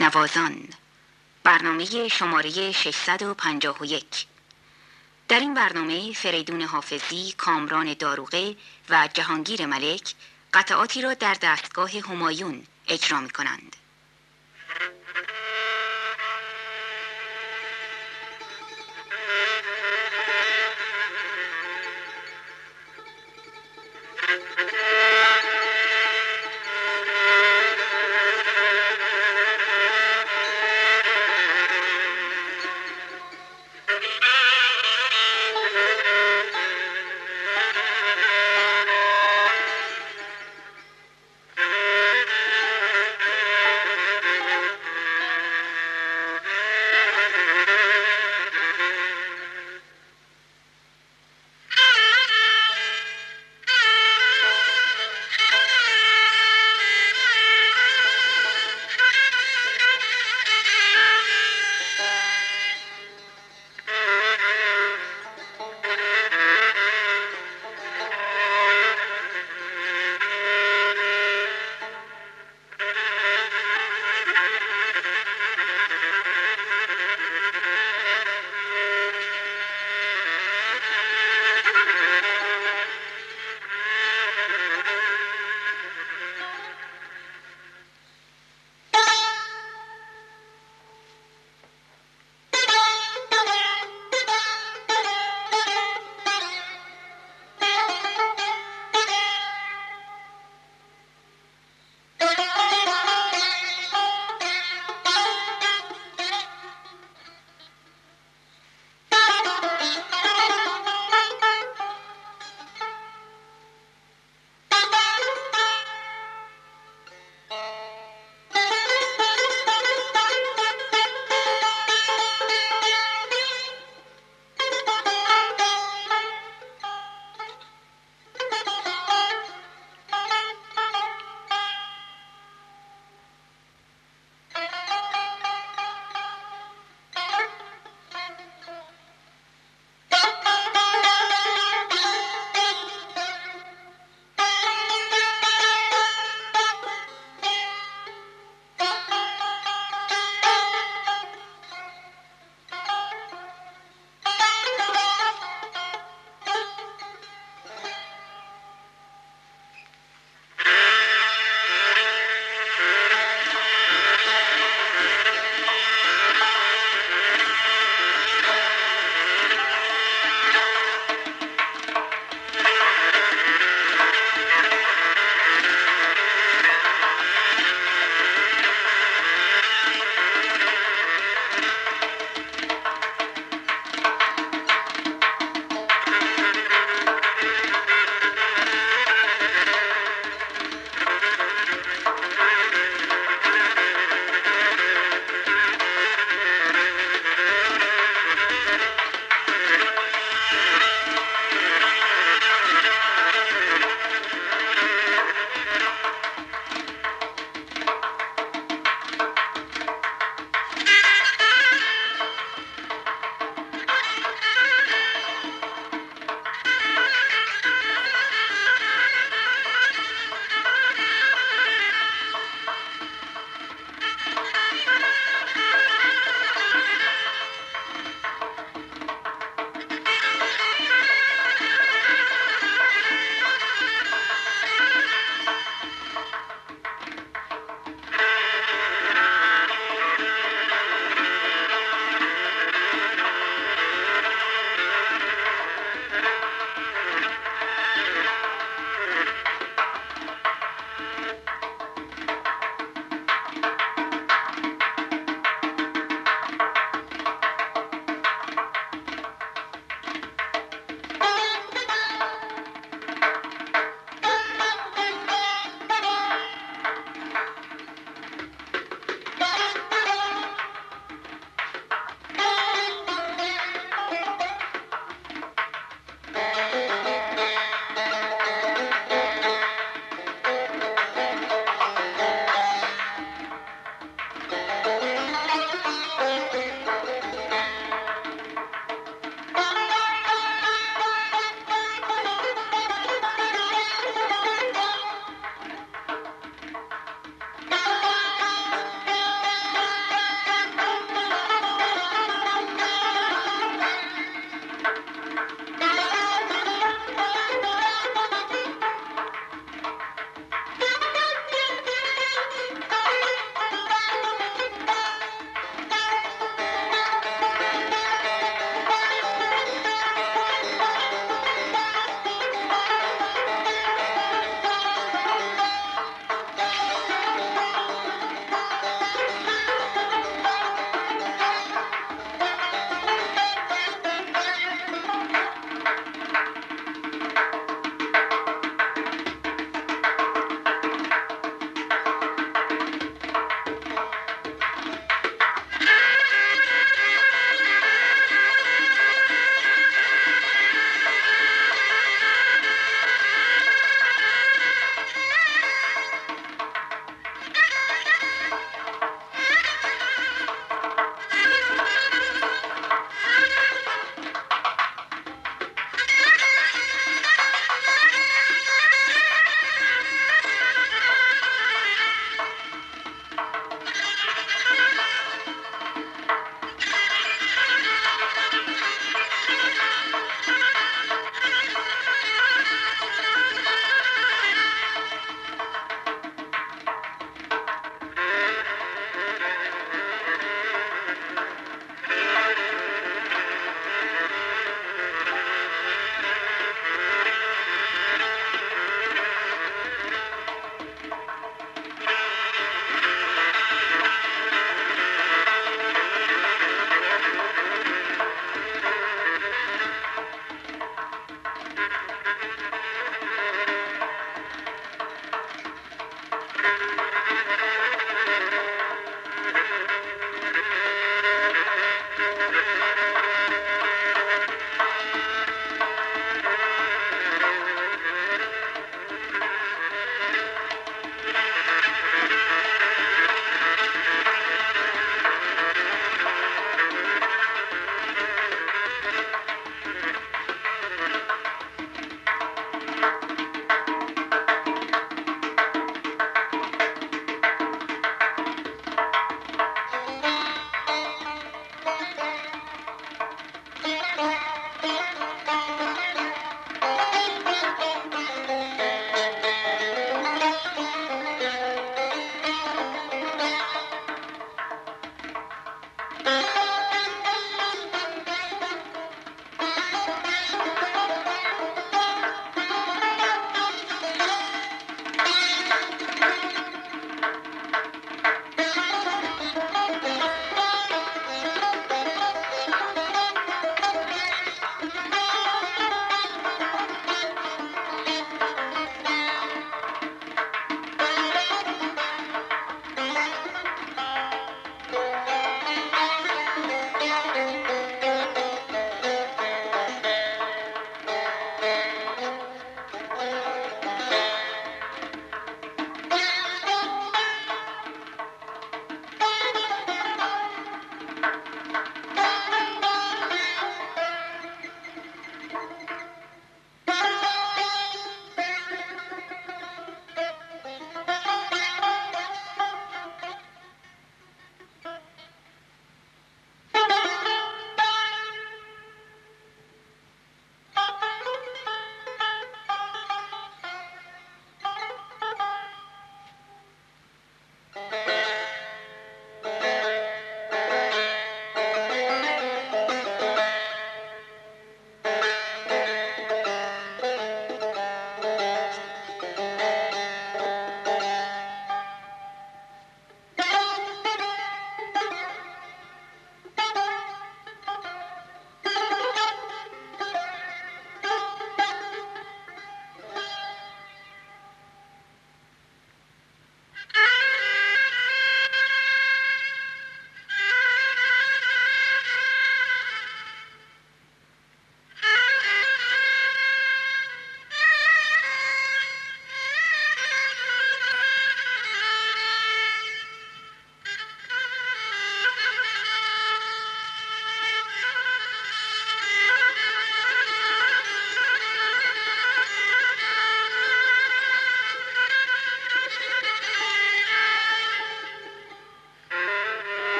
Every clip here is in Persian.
نوازان برنامه شماره 651 در این برنامه فریدون حافظی، کامران داروغه و جهانگیر ملک قطعاتی را در دستگاه همایون اجرا می کنند.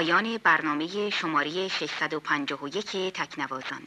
پایان برنامه شماره 651 تکنوازان.